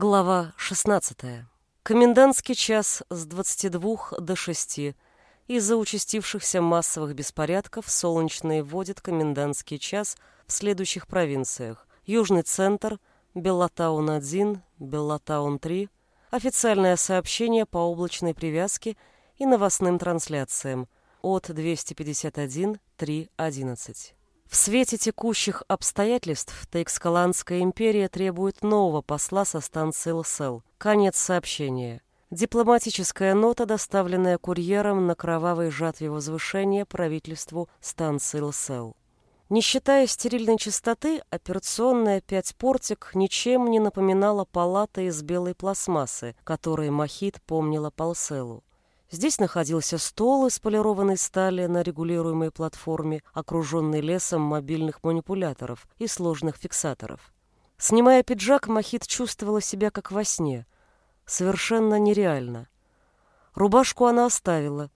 Глава 16. Комендантский час с 22 до 6. Из-за участившихся массовых беспорядков Солнечный вводит комендантский час в следующих провинциях. Южный центр, Беллатаун-1, Беллатаун-3. Официальное сообщение по облачной привязке и новостным трансляциям от 251-311. В свете текущих обстоятельств Тейкскаланская империя требует нового посла со станции ЛСЛ. Конец сообщения. Дипломатическая нота, доставленная курьером на кровавой жатве возвышения правительству станции ЛСЛ. Не считая стерильной чистоты, операционная пять портик ничем не напоминала палата из белой пластмассы, которой Махит помнила Полселу. Здесь находился стол из полированной стали на регулируемой платформе, окруженный лесом мобильных манипуляторов и сложных фиксаторов. Снимая пиджак, Махит чувствовала себя как во сне. Совершенно нереально. Рубашку она оставила,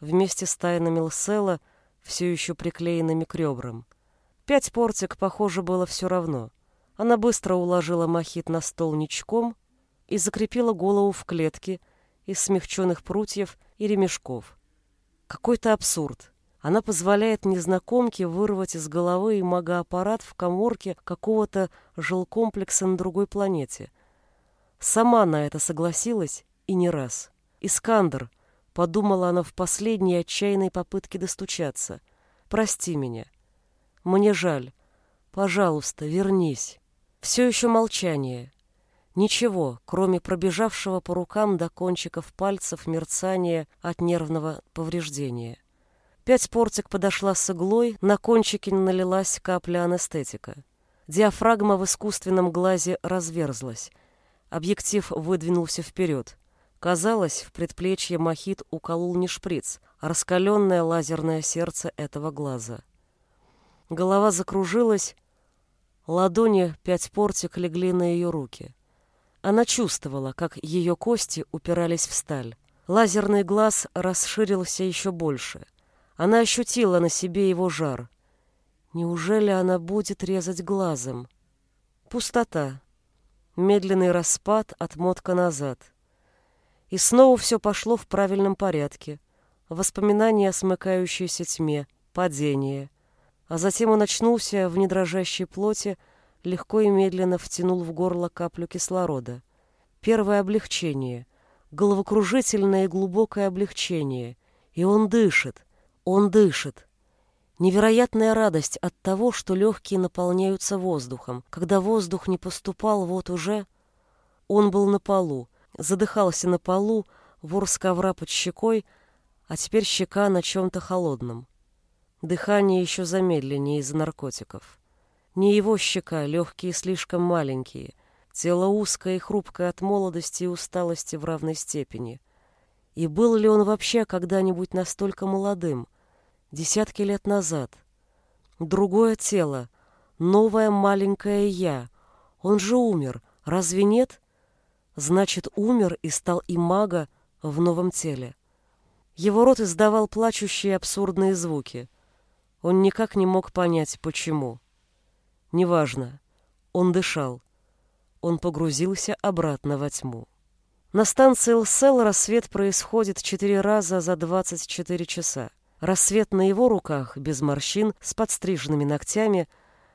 вместе с тайнами Лсела, все еще приклеенными к ребрам. Пять портик, похоже, было все равно. Она быстро уложила Махит на стол ничком и закрепила голову в клетке, из смягченных прутьев и ремешков. Какой-то абсурд. Она позволяет незнакомке вырвать из головы магоаппарат в коморке какого-то жилкомплекса на другой планете. Сама на это согласилась и не раз. «Искандер», — подумала она в последней отчаянной попытке достучаться, — «прости меня. Мне жаль. Пожалуйста, вернись». Все еще молчание. Ничего, кроме пробежавшего по рукам до кончиков пальцев мерцания от нервного повреждения. Пять портик подошла с иглой, на кончике налилась капля анестетика. Диафрагма в искусственном глазе разверзлась. Объектив выдвинулся вперед. Казалось, в предплечье Махит уколол не шприц, а раскаленное лазерное сердце этого глаза. Голова закружилась, ладони пять портик легли на ее руки. Она чувствовала, как ее кости упирались в сталь. Лазерный глаз расширился еще больше. Она ощутила на себе его жар. Неужели она будет резать глазом? Пустота. Медленный распад, отмотка назад. И снова все пошло в правильном порядке. Воспоминания о смыкающейся тьме, падение. А затем он очнулся в недрожащей плоти, легко и медленно втянул в горло каплю кислорода. Первое облегчение, головокружительное и глубокое облегчение. И он дышит, он дышит. Невероятная радость от того, что легкие наполняются воздухом. Когда воздух не поступал, вот уже... Он был на полу, задыхался на полу, ворс ковра под щекой, а теперь щека на чем-то холодном. Дыхание еще замедленнее из-за наркотиков. Не его щека, легкие слишком маленькие. Тело узкое и хрупкое от молодости и усталости в равной степени. И был ли он вообще когда-нибудь настолько молодым? Десятки лет назад. Другое тело, новое маленькое «я». Он же умер, разве нет? Значит, умер и стал и мага в новом теле. Его рот издавал плачущие абсурдные звуки. Он никак не мог понять, почему. Неважно. Он дышал. Он погрузился обратно во тьму. На станции ЛСЛ рассвет происходит четыре раза за 24 часа. Рассвет на его руках, без морщин, с подстриженными ногтями,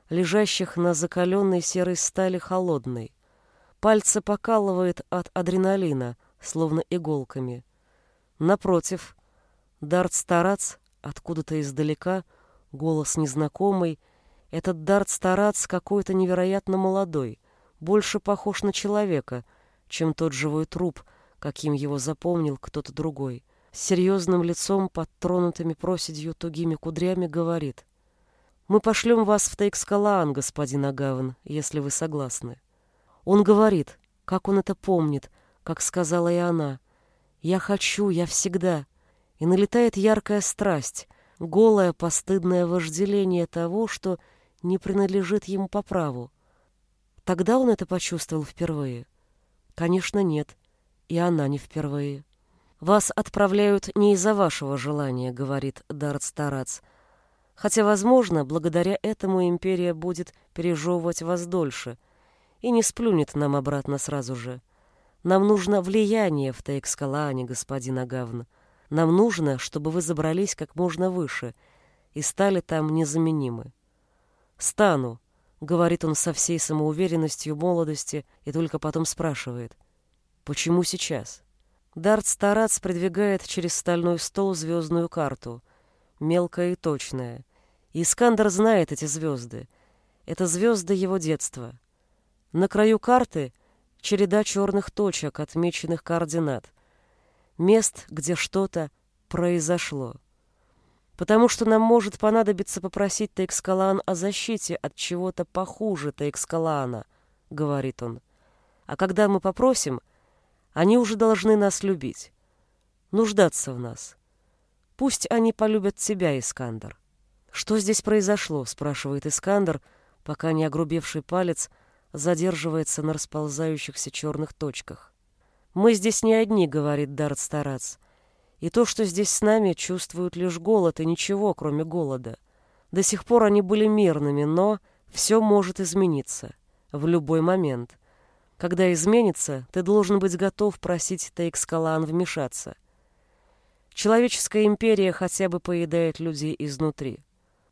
лежащих на закаленной серой стали холодной. Пальцы покалывает от адреналина, словно иголками. Напротив, Дарт-старац, откуда-то издалека, голос незнакомый — этот Дарт-старац какой-то невероятно молодой, больше похож на человека, чем тот живой труп, каким его запомнил кто-то другой. С серьезным лицом, под тронутыми проседью тугими кудрями, говорит. «Мы пошлем вас в Тейкскалаан, господин Агаван, если вы согласны». Он говорит, как он это помнит, как сказала и она. «Я хочу, я всегда». И налетает яркая страсть, голое постыдное вожделение того, что не принадлежит ему по праву. Тогда он это почувствовал впервые. Конечно, нет. И она не впервые. «Вас отправляют не из-за вашего желания», — говорит Дарт Старац. «Хотя, возможно, благодаря этому империя будет пережевывать вас дольше, и не сплюнет нам обратно сразу же. Нам нужно влияние в Тейкскалаане, господин Агавн. Нам нужно, чтобы вы забрались как можно выше и стали там незаменимы. «Стану», — говорит он со всей самоуверенностью молодости и только потом спрашивает. «Почему сейчас?» Дарт Старац продвигает через стальной стол звездную карту, мелкая и точная. И Искандер знает эти звезды. Это звезды его детства. На краю карты череда черных точек, отмеченных координат. Мест, где что-то произошло. Потому что нам может понадобиться попросить Тейкскалан о защите от чего-то похуже Тейкскалана, говорит он. А когда мы попросим, они уже должны нас любить, нуждаться в нас. Пусть они полюбят тебя, Искандер. Что здесь произошло, спрашивает Искандер, пока не огрубевший палец задерживается на расползающихся черных точках. «Мы здесь не одни», — говорит Дарт Старац. «И то, что здесь с нами, чувствуют лишь голод и ничего, кроме голода. До сих пор они были мирными, но все может измениться. В любой момент. Когда изменится, ты должен быть готов просить Тейкскалан вмешаться. Человеческая империя хотя бы поедает людей изнутри.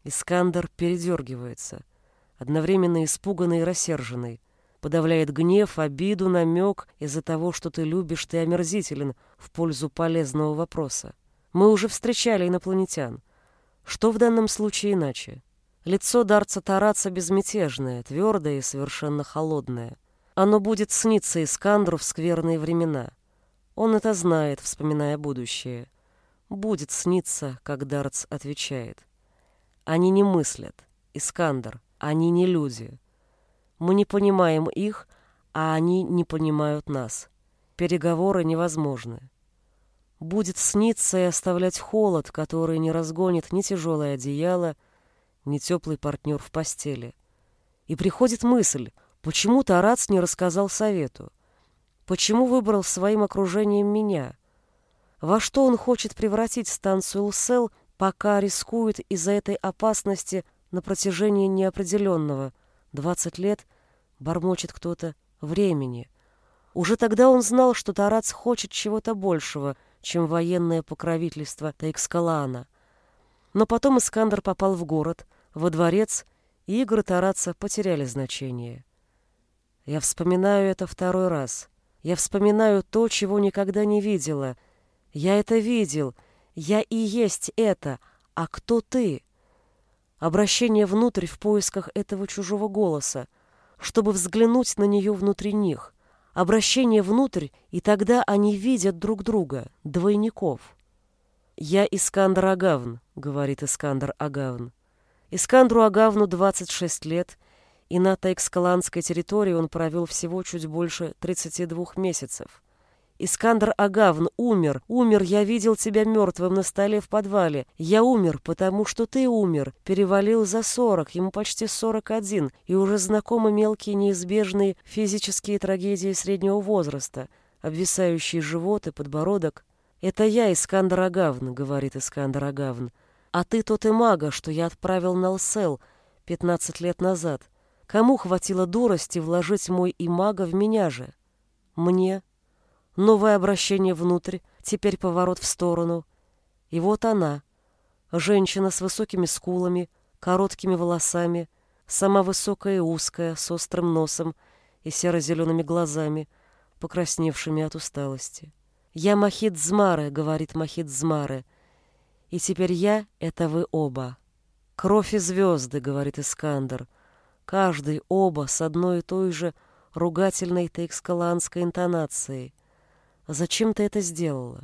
Искандер передергивается одновременно испуганный и рассерженный. Подавляет гнев, обиду, намек из-за того, что ты любишь, ты омерзителен в пользу полезного вопроса. Мы уже встречали инопланетян. Что в данном случае иначе? Лицо Дарца Тараца безмятежное, твердое и совершенно холодное. Оно будет сниться Искандру в скверные времена. Он это знает, вспоминая будущее. Будет сниться, как Дарц отвечает. Они не мыслят. Искандр — они не люди. Мы не понимаем их, а они не понимают нас. Переговоры невозможны. Будет сниться и оставлять холод, который не разгонит ни тяжелое одеяло, ни теплый партнер в постели. И приходит мысль, почему Тарац не рассказал совету? Почему выбрал своим окружением меня? Во что он хочет превратить станцию Лсел, пока рискует из-за этой опасности на протяжении неопределенного, двадцать лет, бормочет кто-то, времени. Уже тогда он знал, что Тарац хочет чего-то большего, чем военное покровительство Тайкскалаана. Но потом Искандер попал в город, во дворец, и игры Тараца потеряли значение. Я вспоминаю это второй раз. Я вспоминаю то, чего никогда не видела. Я это видел. Я и есть это. А кто ты? обращение внутрь в поисках этого чужого голоса, чтобы взглянуть на нее внутри них, обращение внутрь, и тогда они видят друг друга, двойников. «Я Искандр Агавн», — говорит Искандр Агавн. Искандру Агавну 26 лет, и на Тайкскаланской территории он провел всего чуть больше 32 месяцев. Искандр Агавн умер. Умер, я видел тебя мертвым на столе в подвале. Я умер, потому что ты умер. Перевалил за сорок, ему почти сорок один, и уже знакомы мелкие неизбежные физические трагедии среднего возраста, обвисающий живот и подбородок. «Это я, Искандр Агавн», — говорит Искандр Агавн. «А ты тот и мага, что я отправил на Лсел пятнадцать лет назад. Кому хватило дурости вложить мой имага в меня же?» «Мне», Новое обращение внутрь, теперь поворот в сторону. И вот она, женщина с высокими скулами, короткими волосами, сама высокая и узкая, с острым носом и серо-зелеными глазами, покрасневшими от усталости. «Я Махид Змары», — говорит Махид Змары, — «и теперь я — это вы оба». «Кровь и звезды», — говорит Искандер, — «каждый оба с одной и той же ругательной тейкскаланской интонацией. Зачем ты это сделала?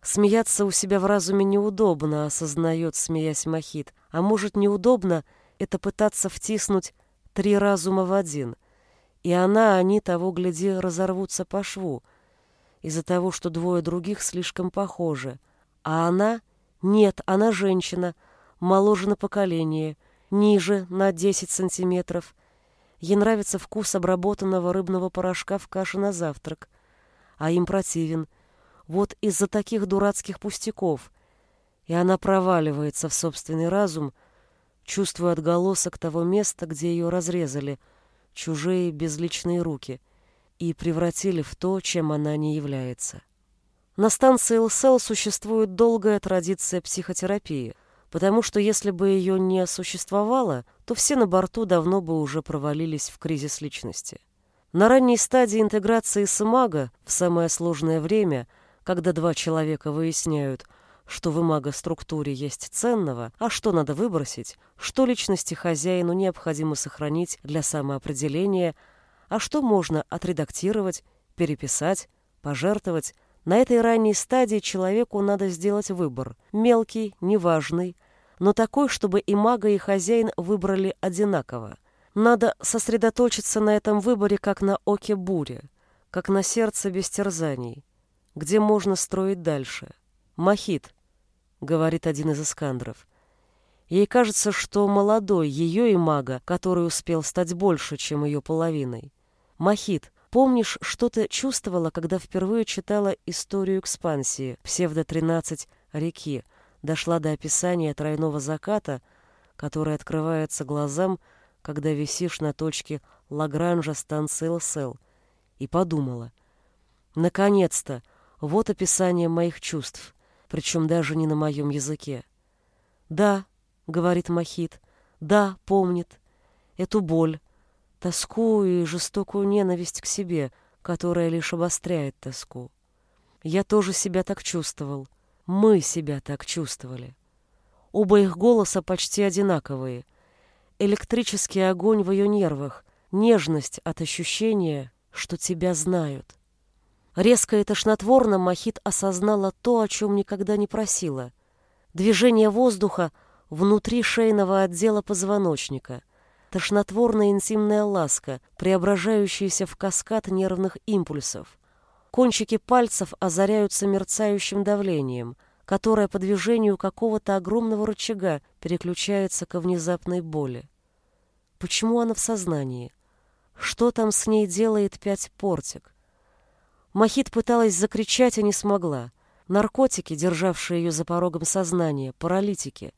Смеяться у себя в разуме неудобно, осознает, смеясь Махит. А может, неудобно это пытаться втиснуть три разума в один. И она, они того, гляди, разорвутся по шву. Из-за того, что двое других слишком похожи. А она? Нет, она женщина, моложе на поколение, ниже на 10 сантиметров. Ей нравится вкус обработанного рыбного порошка в каше на завтрак а им противен. Вот из-за таких дурацких пустяков. И она проваливается в собственный разум, чувствуя отголосок того места, где ее разрезали, чужие безличные руки и превратили в то, чем она не является. На станции ЛСЛ существует долгая традиция психотерапии, потому что если бы ее не существовало, то все на борту давно бы уже провалились в кризис личности. На ранней стадии интеграции самага, в самое сложное время, когда два человека выясняют, что в имаго-структуре есть ценного, а что надо выбросить, что личности хозяину необходимо сохранить для самоопределения, а что можно отредактировать, переписать, пожертвовать, на этой ранней стадии человеку надо сделать выбор. Мелкий, неважный, но такой, чтобы и мага, и хозяин выбрали одинаково. Надо сосредоточиться на этом выборе, как на оке бури, как на сердце без терзаний, где можно строить дальше. «Махит», — говорит один из искандров. Ей кажется, что молодой, ее и мага, который успел стать больше, чем ее половиной. «Махит, помнишь, что ты чувствовала, когда впервые читала историю экспансии, псевдо-13 реки, дошла до описания тройного заката, который открывается глазам, когда висишь на точке Лагранжа станции ЛСЛ, и подумала. Наконец-то, вот описание моих чувств, причем даже не на моем языке. «Да», — говорит Махит, — «да, помнит. Эту боль, тоску и жестокую ненависть к себе, которая лишь обостряет тоску. Я тоже себя так чувствовал. Мы себя так чувствовали. Оба их голоса почти одинаковые, электрический огонь в ее нервах, нежность от ощущения, что тебя знают. Резко и тошнотворно Махит осознала то, о чем никогда не просила. Движение воздуха внутри шейного отдела позвоночника, тошнотворная интимная ласка, преображающаяся в каскад нервных импульсов. Кончики пальцев озаряются мерцающим давлением — которая по движению какого-то огромного рычага переключается ко внезапной боли. Почему она в сознании? Что там с ней делает пять портик? Махит пыталась закричать, а не смогла. Наркотики, державшие ее за порогом сознания, паралитики.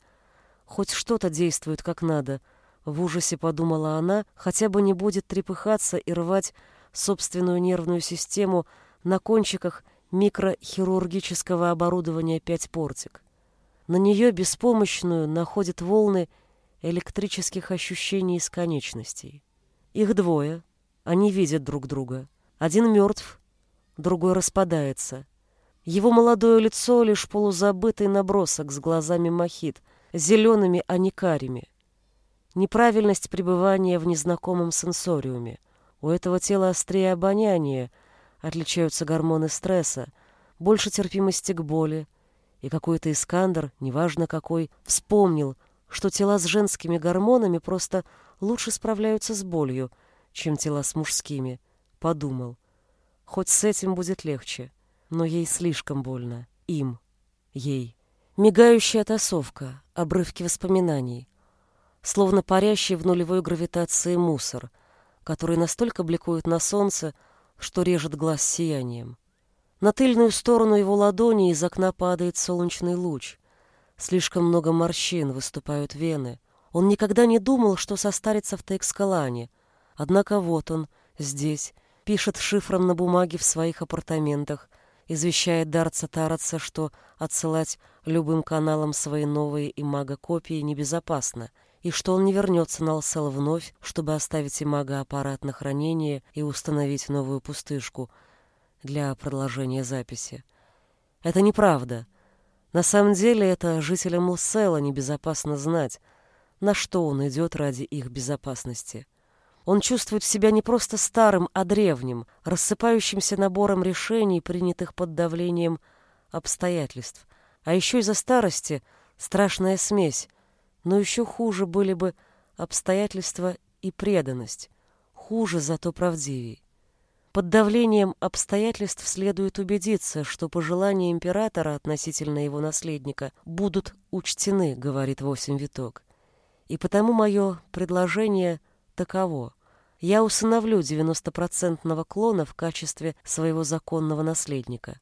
Хоть что-то действует как надо. В ужасе подумала она, хотя бы не будет трепыхаться и рвать собственную нервную систему на кончиках микрохирургического оборудования пять портик. На нее беспомощную находят волны электрических ощущений из конечностей. Их двое. Они видят друг друга. Один мертв, другой распадается. Его молодое лицо — лишь полузабытый набросок с глазами мохит, зелеными, а не карими. Неправильность пребывания в незнакомом сенсориуме. У этого тела острее обоняние — отличаются гормоны стресса, больше терпимости к боли, и какой-то Искандер, неважно какой, вспомнил, что тела с женскими гормонами просто лучше справляются с болью, чем тела с мужскими. Подумал, хоть с этим будет легче, но ей слишком больно. Им. Ей. Мигающая тасовка, обрывки воспоминаний, словно парящий в нулевой гравитации мусор, который настолько бликует на солнце, что режет глаз сиянием. На тыльную сторону его ладони из окна падает солнечный луч. Слишком много морщин, выступают вены. Он никогда не думал, что состарится в Текскалане. Однако вот он, здесь, пишет шифром на бумаге в своих апартаментах, извещает Дарца Тараца, что отсылать любым каналам свои новые имаго-копии небезопасно — и что он не вернется на Алсел вновь, чтобы оставить Имага аппарат на хранение и установить новую пустышку для продолжения записи. Это неправда. На самом деле это жителям Лсела небезопасно знать, на что он идет ради их безопасности. Он чувствует себя не просто старым, а древним, рассыпающимся набором решений, принятых под давлением обстоятельств. А еще из-за старости страшная смесь, но еще хуже были бы обстоятельства и преданность. Хуже, зато правдивей. Под давлением обстоятельств следует убедиться, что пожелания императора относительно его наследника будут учтены, говорит Восемь Виток. И потому мое предложение таково. Я усыновлю 90-процентного клона в качестве своего законного наследника.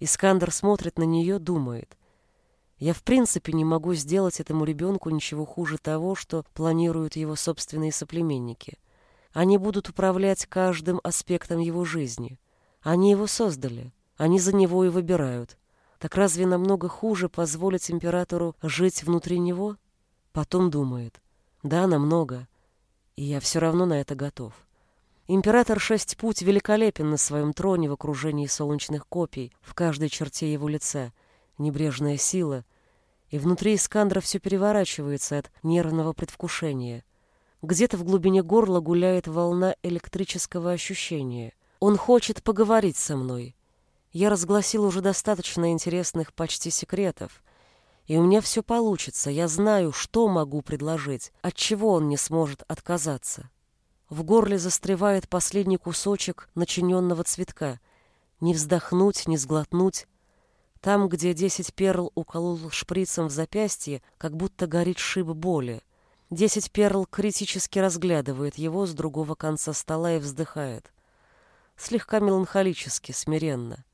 Искандер смотрит на нее, думает. Я в принципе не могу сделать этому ребенку ничего хуже того, что планируют его собственные соплеменники. Они будут управлять каждым аспектом его жизни. Они его создали. Они за него и выбирают. Так разве намного хуже позволить императору жить внутри него? Потом думает. Да, намного. И я все равно на это готов. Император Шесть Путь великолепен на своем троне в окружении солнечных копий, в каждой черте его лица, небрежная сила, и внутри Искандра все переворачивается от нервного предвкушения. Где-то в глубине горла гуляет волна электрического ощущения. Он хочет поговорить со мной. Я разгласил уже достаточно интересных почти секретов, и у меня все получится. Я знаю, что могу предложить, от чего он не сможет отказаться. В горле застревает последний кусочек начиненного цветка. Не вздохнуть, не сглотнуть. Там, где десять перл уколол шприцем в запястье, как будто горит шип боли. Десять перл критически разглядывает его с другого конца стола и вздыхает. Слегка меланхолически, смиренно.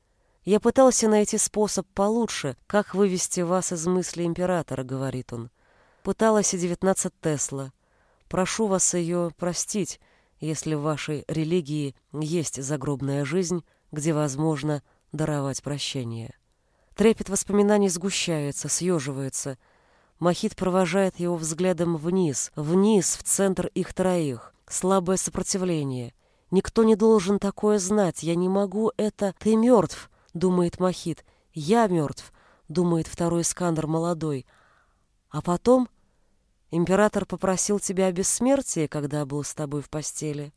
«Я пытался найти способ получше, как вывести вас из мысли императора», — говорит он. «Пыталась и девятнадцать Тесла. Прошу вас ее простить, если в вашей религии есть загробная жизнь, где возможно даровать прощение. Трепет воспоминаний сгущается, съеживается. Махит провожает его взглядом вниз, вниз, в центр их троих. Слабое сопротивление. Никто не должен такое знать. Я не могу это... Ты мертв, думает Махит. Я мертв, думает второй Искандер молодой. А потом Император попросил тебя о бессмертии, когда был с тобой в постели.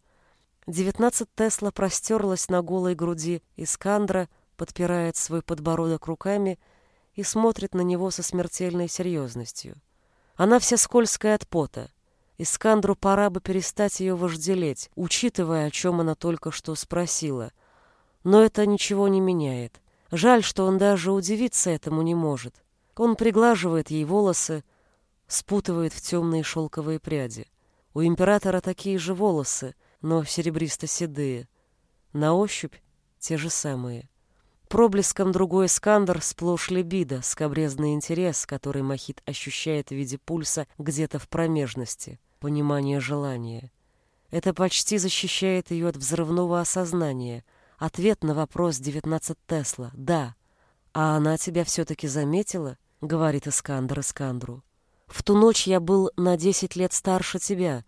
Девятнадцать Тесла простерлась на голой груди Искандра, подпирает свой подбородок руками и смотрит на него со смертельной серьезностью. Она вся скользкая от пота. Искандру пора бы перестать ее вожделеть, учитывая, о чем она только что спросила. Но это ничего не меняет. Жаль, что он даже удивиться этому не может. Он приглаживает ей волосы, спутывает в темные шелковые пряди. У императора такие же волосы, но серебристо-седые. На ощупь те же самые. Проблеском другой Искандер сплошь либидо, скобрезный интерес, который Махит ощущает в виде пульса где-то в промежности, понимание желания. Это почти защищает ее от взрывного осознания. Ответ на вопрос 19 Тесла — да. «А она тебя все-таки заметила?» — говорит Искандер Искандру. В ту ночь я был на десять лет старше тебя.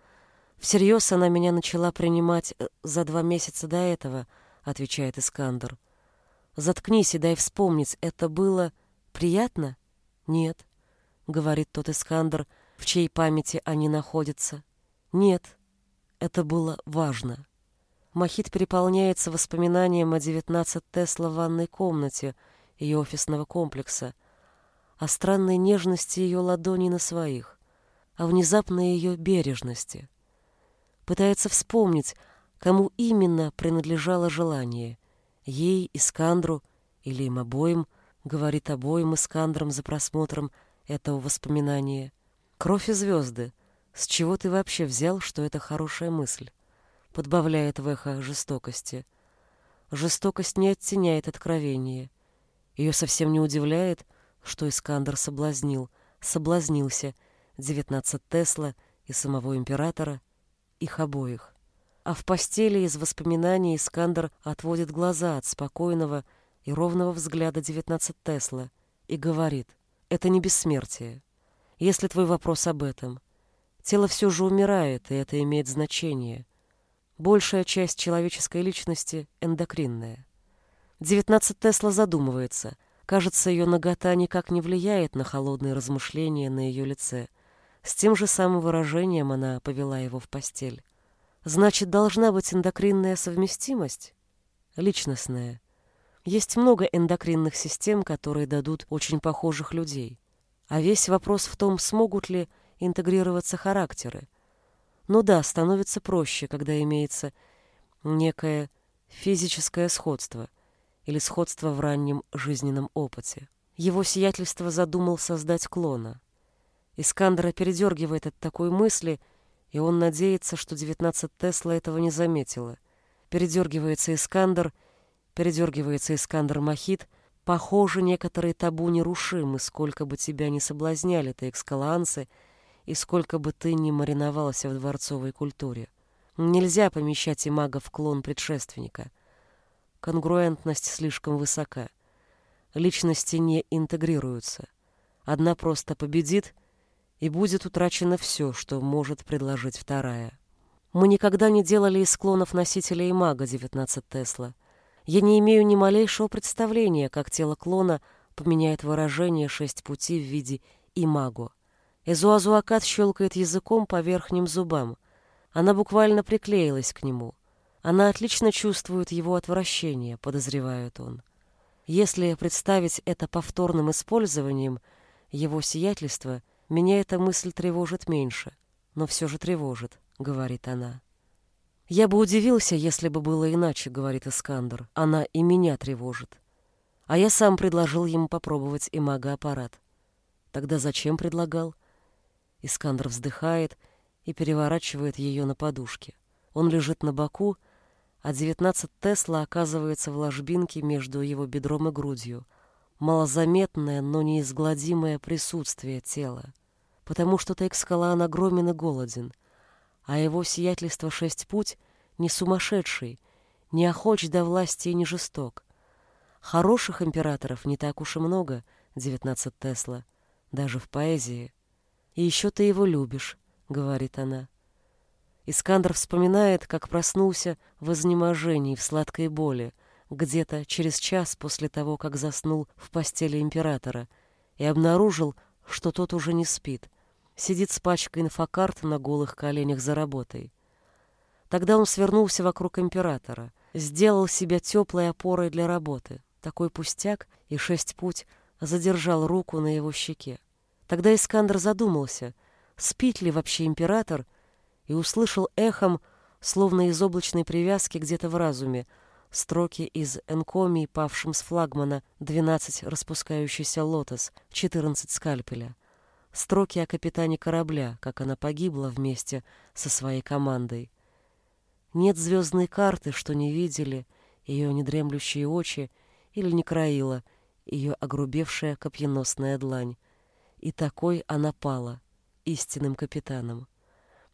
Всерьез она меня начала принимать э, за два месяца до этого, отвечает Искандер. Заткнись и дай вспомнить, это было приятно? Нет, говорит тот Искандер, в чьей памяти они находятся. Нет, это было важно. Махит переполняется воспоминанием о 19 Тесла в ванной комнате ее офисного комплекса — о странной нежности ее ладони на своих, о внезапной ее бережности. Пытается вспомнить, кому именно принадлежало желание — ей, Искандру или им обоим, говорит обоим Искандрам за просмотром этого воспоминания. «Кровь и звезды. С чего ты вообще взял, что это хорошая мысль?» Подбавляет в эхо жестокости. Жестокость не оттеняет откровение. Ее совсем не удивляет, что Искандер соблазнил, соблазнился, девятнадцать Тесла и самого императора, их обоих. А в постели из воспоминаний Искандер отводит глаза от спокойного и ровного взгляда девятнадцать Тесла и говорит, это не бессмертие. Если твой вопрос об этом, тело все же умирает, и это имеет значение. Большая часть человеческой личности эндокринная. Девятнадцать Тесла задумывается, Кажется, ее нагота никак не влияет на холодные размышления на ее лице. С тем же самым выражением она повела его в постель. Значит, должна быть эндокринная совместимость? Личностная. Есть много эндокринных систем, которые дадут очень похожих людей. А весь вопрос в том, смогут ли интегрироваться характеры. Ну да, становится проще, когда имеется некое физическое сходство — или сходство в раннем жизненном опыте. Его сиятельство задумал создать клона. Искандера передергивает от такой мысли, и он надеется, что 19 Тесла этого не заметила. Передергивается Искандер, передергивается Искандер Махит. Похоже, некоторые табу нерушимы, сколько бы тебя ни соблазняли ты экскаланцы, и сколько бы ты ни мариновался в дворцовой культуре. Нельзя помещать имага в клон предшественника. Конгруентность слишком высока. Личности не интегрируются. Одна просто победит, и будет утрачено все, что может предложить вторая. Мы никогда не делали из клонов носителя имага 19 Тесла. Я не имею ни малейшего представления, как тело клона поменяет выражение шесть пути в виде имаго. Эзуазуакат щелкает языком по верхним зубам. Она буквально приклеилась к нему. Она отлично чувствует его отвращение, подозревает он. Если представить это повторным использованием, его сиятельство, меня эта мысль тревожит меньше, но все же тревожит, говорит она. Я бы удивился, если бы было иначе, говорит Искандер. Она и меня тревожит. А я сам предложил ему попробовать имагоаппарат. Тогда зачем предлагал? Искандер вздыхает и переворачивает ее на подушке. Он лежит на боку, а 19 Тесла оказывается в ложбинке между его бедром и грудью. Малозаметное, но неизгладимое присутствие тела. Потому что Текскалан огромен и голоден, а его сиятельство шесть путь не сумасшедший, не охоч до власти и не жесток. Хороших императоров не так уж и много, 19 Тесла, даже в поэзии. И еще ты его любишь, — говорит она. Искандр вспоминает, как проснулся в изнеможении, в сладкой боли, где-то через час после того, как заснул в постели императора, и обнаружил, что тот уже не спит, сидит с пачкой инфокарт на голых коленях за работой. Тогда он свернулся вокруг императора, сделал себя теплой опорой для работы. Такой пустяк, и шесть путь задержал руку на его щеке. Тогда Искандр задумался — спит ли вообще император, и услышал эхом, словно из облачной привязки где-то в разуме, строки из энкомии павшим с флагмана «12 распускающийся лотос, 14 скальпеля». Строки о капитане корабля, как она погибла вместе со своей командой. Нет звездной карты, что не видели ее недремлющие очи или не краила ее огрубевшая копьеносная длань. И такой она пала истинным капитаном.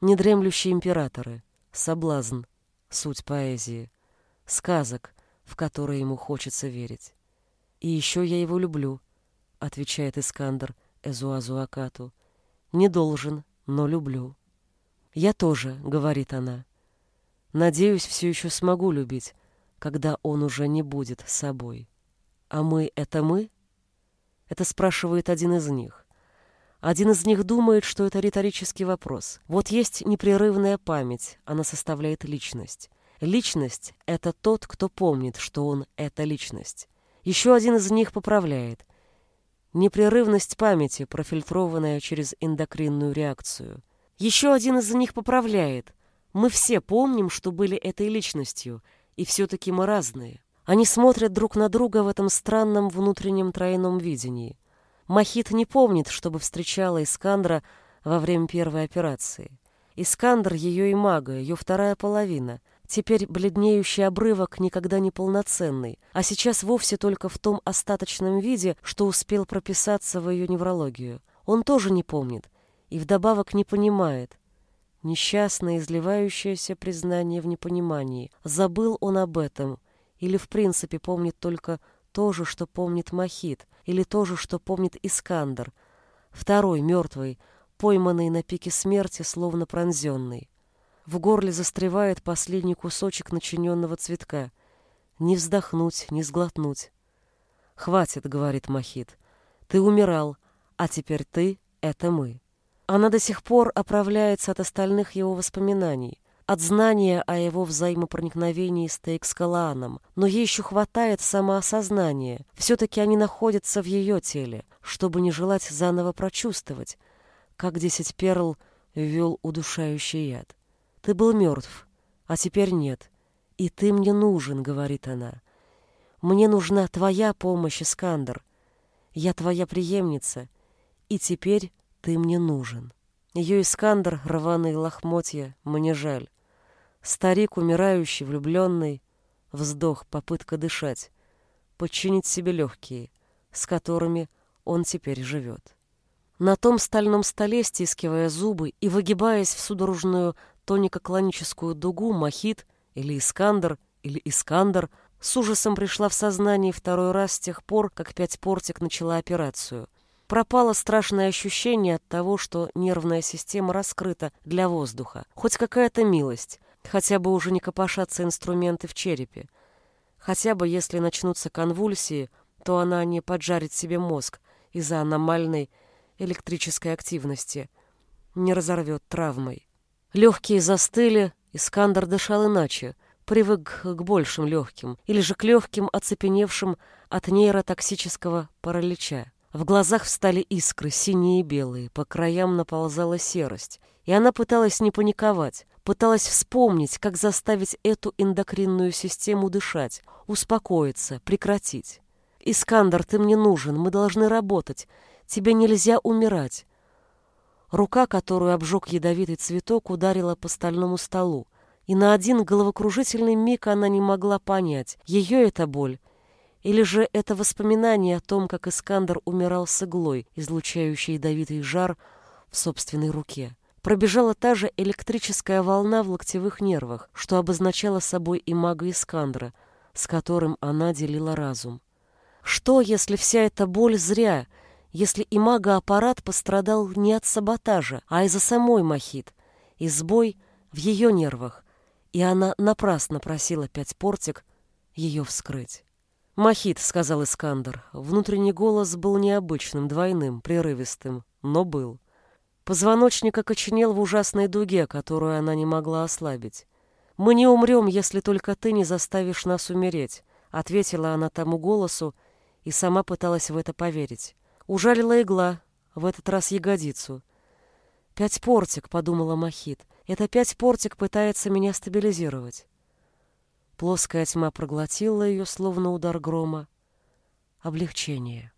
Недремлющие императоры, соблазн, суть поэзии, сказок, в которые ему хочется верить. «И еще я его люблю», — отвечает Искандер Эзуазуакату. «Не должен, но люблю». «Я тоже», — говорит она. «Надеюсь, все еще смогу любить, когда он уже не будет собой». «А мы — это мы?» Это спрашивает один из них. Один из них думает, что это риторический вопрос. Вот есть непрерывная память, она составляет личность. Личность — это тот, кто помнит, что он — это личность. Еще один из них поправляет. Непрерывность памяти, профильтрованная через эндокринную реакцию. Еще один из них поправляет. Мы все помним, что были этой личностью, и все-таки мы разные. Они смотрят друг на друга в этом странном внутреннем тройном видении. Махит не помнит, чтобы встречала Искандра во время первой операции. Искандр — ее и мага, ее вторая половина. Теперь бледнеющий обрывок никогда не полноценный, а сейчас вовсе только в том остаточном виде, что успел прописаться в ее неврологию. Он тоже не помнит и вдобавок не понимает. Несчастное, изливающееся признание в непонимании. Забыл он об этом или в принципе помнит только то же, что помнит Махит, или то же, что помнит Искандер, второй, мертвый, пойманный на пике смерти, словно пронзенный. В горле застревает последний кусочек начиненного цветка. Не вздохнуть, не сглотнуть. «Хватит», — говорит Махит, — «ты умирал, а теперь ты — это мы». Она до сих пор оправляется от остальных его воспоминаний, от знания о его взаимопроникновении с Тейкскалааном, но ей еще хватает самоосознания. Все-таки они находятся в ее теле, чтобы не желать заново прочувствовать, как десять перл ввел удушающий яд. «Ты был мертв, а теперь нет. И ты мне нужен», — говорит она. «Мне нужна твоя помощь, Искандер. Я твоя преемница, и теперь ты мне нужен». Ее Искандер, рваные лохмотья, мне жаль. Старик, умирающий, влюбленный, вздох, попытка дышать, подчинить себе легкие, с которыми он теперь живет. На том стальном столе, стискивая зубы и выгибаясь в судорожную тонико-клоническую дугу, Махит или Искандер или Искандер с ужасом пришла в сознание второй раз с тех пор, как пять портик начала операцию. Пропало страшное ощущение от того, что нервная система раскрыта для воздуха. Хоть какая-то милость, хотя бы уже не копошатся инструменты в черепе. Хотя бы если начнутся конвульсии, то она не поджарит себе мозг из-за аномальной электрической активности, не разорвет травмой. Легкие застыли, Искандер дышал иначе, привык к большим легким, или же к легким, оцепеневшим от нейротоксического паралича. В глазах встали искры, синие и белые, по краям наползала серость, и она пыталась не паниковать, пыталась вспомнить, как заставить эту эндокринную систему дышать, успокоиться, прекратить. «Искандер, ты мне нужен, мы должны работать, тебе нельзя умирать». Рука, которую обжег ядовитый цветок, ударила по стальному столу, и на один головокружительный миг она не могла понять, ее это боль или же это воспоминание о том, как Искандер умирал с иглой, излучающей ядовитый жар в собственной руке. Пробежала та же электрическая волна в локтевых нервах, что обозначала собой и мага Искандра, с которым она делила разум. Что, если вся эта боль зря, если и мага-аппарат пострадал не от саботажа, а из-за самой Махит, и сбой в ее нервах, и она напрасно просила пять портик ее вскрыть. «Махит», — сказал Искандер. Внутренний голос был необычным, двойным, прерывистым, но был. Позвоночник окоченел в ужасной дуге, которую она не могла ослабить. «Мы не умрем, если только ты не заставишь нас умереть», — ответила она тому голосу и сама пыталась в это поверить. Ужалила игла, в этот раз ягодицу. «Пять портик», — подумала Махит. «Это пять портик пытается меня стабилизировать». Плоская тьма проглотила ее, словно удар грома. Облегчение.